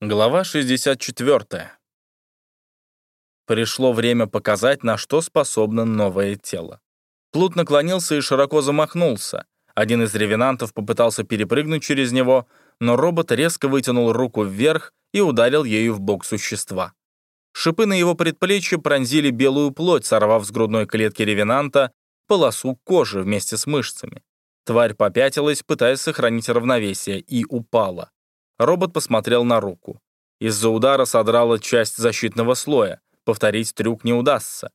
Глава 64. Пришло время показать, на что способно новое тело. Плут наклонился и широко замахнулся. Один из ревенантов попытался перепрыгнуть через него, но робот резко вытянул руку вверх и ударил ею в бок существа. Шипы на его предплечье пронзили белую плоть, сорвав с грудной клетки ревенанта полосу кожи вместе с мышцами. Тварь попятилась, пытаясь сохранить равновесие, и упала. Робот посмотрел на руку. Из-за удара содрала часть защитного слоя. Повторить трюк не удастся.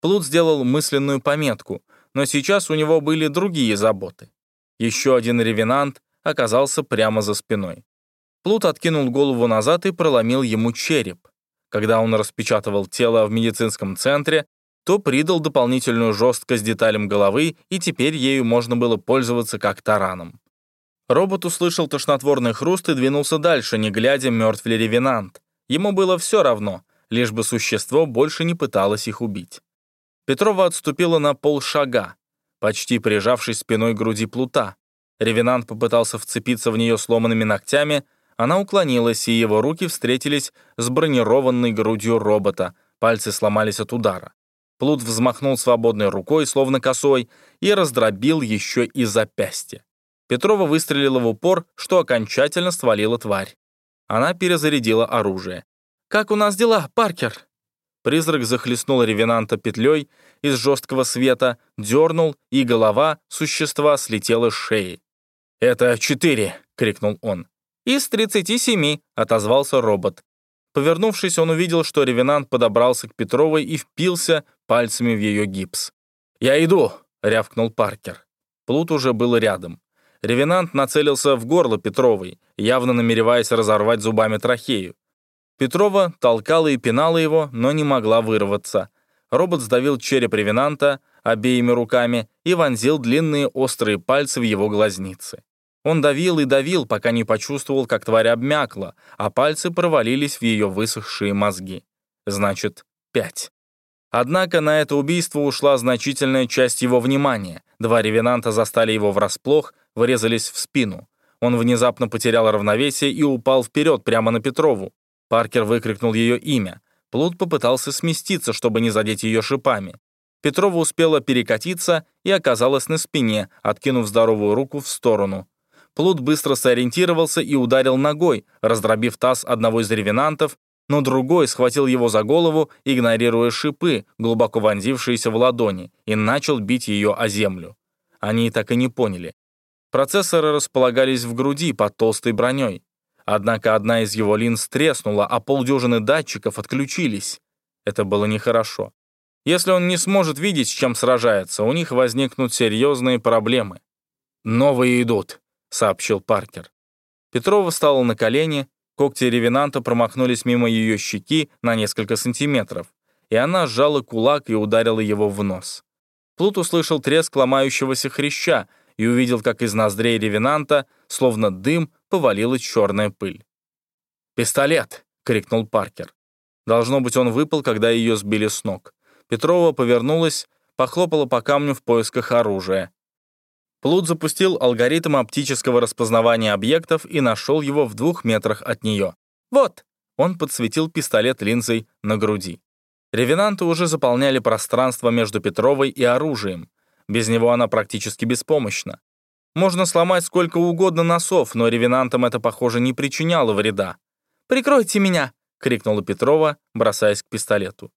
Плут сделал мысленную пометку, но сейчас у него были другие заботы. Еще один ревенант оказался прямо за спиной. Плут откинул голову назад и проломил ему череп. Когда он распечатывал тело в медицинском центре, то придал дополнительную жесткость деталям головы, и теперь ею можно было пользоваться как тараном. Робот услышал тошнотворный хруст и двинулся дальше, не глядя, мертв ли ревенант. Ему было все равно, лишь бы существо больше не пыталось их убить. Петрова отступила на полшага, почти прижавшись спиной к груди плута. Ревенант попытался вцепиться в нее сломанными ногтями, она уклонилась, и его руки встретились с бронированной грудью робота, пальцы сломались от удара. Плут взмахнул свободной рукой, словно косой, и раздробил еще и запястье. Петрова выстрелила в упор, что окончательно свалила тварь. Она перезарядила оружие. «Как у нас дела, Паркер?» Призрак захлестнул ревенанта петлей из жесткого света, дернул, и голова существа слетела с шеи. «Это четыре!» — крикнул он. «Из тридцати семи!» — отозвался робот. Повернувшись, он увидел, что ревенант подобрался к Петровой и впился пальцами в ее гипс. «Я иду!» — рявкнул Паркер. Плут уже был рядом. Ревенант нацелился в горло Петровой, явно намереваясь разорвать зубами трахею. Петрова толкала и пинала его, но не могла вырваться. Робот сдавил череп ревенанта обеими руками и вонзил длинные острые пальцы в его глазницы. Он давил и давил, пока не почувствовал, как тварь обмякла, а пальцы провалились в ее высохшие мозги. Значит, пять. Однако на это убийство ушла значительная часть его внимания. Два ревенанта застали его врасплох, врезались в спину. Он внезапно потерял равновесие и упал вперед прямо на Петрову. Паркер выкрикнул ее имя. Плут попытался сместиться, чтобы не задеть ее шипами. Петрова успела перекатиться и оказалась на спине, откинув здоровую руку в сторону. Плут быстро сориентировался и ударил ногой, раздробив таз одного из ревенантов но другой схватил его за голову, игнорируя шипы, глубоко вонзившиеся в ладони, и начал бить ее о землю. Они так и не поняли. Процессоры располагались в груди под толстой броней. Однако одна из его линз треснула, а полдюжины датчиков отключились. Это было нехорошо. Если он не сможет видеть, с чем сражается, у них возникнут серьезные проблемы. «Новые идут», — сообщил Паркер. Петрова встала на колени, Когти ревенанта промахнулись мимо ее щеки на несколько сантиметров, и она сжала кулак и ударила его в нос. Плут услышал треск ломающегося хряща и увидел, как из ноздрей ревенанта, словно дым, повалилась черная пыль. «Пистолет!» — крикнул Паркер. Должно быть, он выпал, когда ее сбили с ног. Петрова повернулась, похлопала по камню в поисках оружия. Плут запустил алгоритм оптического распознавания объектов и нашел его в двух метрах от нее. «Вот!» Он подсветил пистолет линзой на груди. Ревенанты уже заполняли пространство между Петровой и оружием. Без него она практически беспомощна. Можно сломать сколько угодно носов, но ревенантам это, похоже, не причиняло вреда. «Прикройте меня!» — крикнула Петрова, бросаясь к пистолету.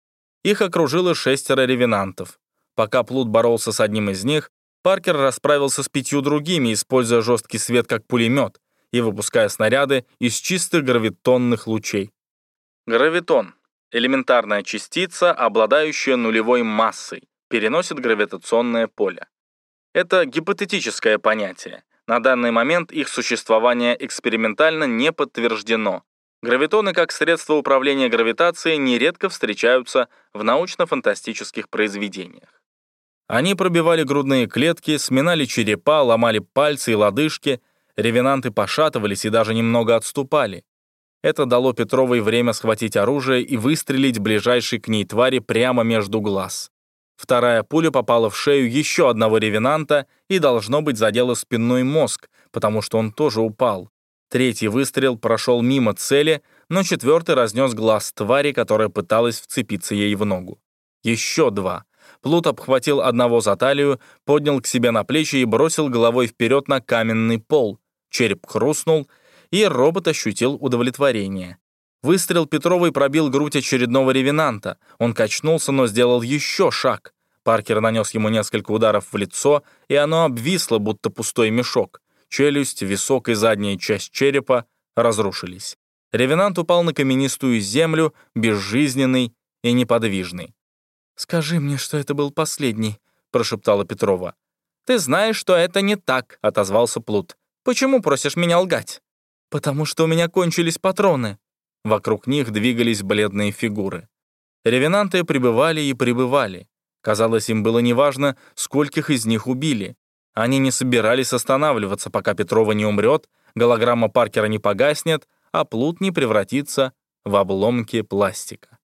Их окружило шестеро ревенантов. Пока Плут боролся с одним из них, Паркер расправился с пятью другими, используя жесткий свет как пулемет и выпуская снаряды из чистых гравитонных лучей. Гравитон — элементарная частица, обладающая нулевой массой, переносит гравитационное поле. Это гипотетическое понятие. На данный момент их существование экспериментально не подтверждено. Гравитоны как средство управления гравитацией нередко встречаются в научно-фантастических произведениях. Они пробивали грудные клетки, сминали черепа, ломали пальцы и лодыжки, ревенанты пошатывались и даже немного отступали. Это дало Петровой время схватить оружие и выстрелить ближайшей к ней твари прямо между глаз. Вторая пуля попала в шею еще одного ревенанта и, должно быть, задела спинной мозг, потому что он тоже упал. Третий выстрел прошел мимо цели, но четвертый разнес глаз твари, которая пыталась вцепиться ей в ногу. Еще два. Плут обхватил одного за талию, поднял к себе на плечи и бросил головой вперед на каменный пол. Череп хрустнул, и робот ощутил удовлетворение. Выстрел Петровой пробил грудь очередного ревенанта. Он качнулся, но сделал еще шаг. Паркер нанес ему несколько ударов в лицо, и оно обвисло, будто пустой мешок. Челюсть, висок и задняя часть черепа разрушились. Ревенант упал на каменистую землю, безжизненный и неподвижный. «Скажи мне, что это был последний», — прошептала Петрова. «Ты знаешь, что это не так», — отозвался Плут. «Почему просишь меня лгать?» «Потому что у меня кончились патроны». Вокруг них двигались бледные фигуры. Ревенанты прибывали и прибывали. Казалось, им было неважно, скольких из них убили. Они не собирались останавливаться, пока Петрова не умрет, голограмма Паркера не погаснет, а плут не превратится в обломки пластика.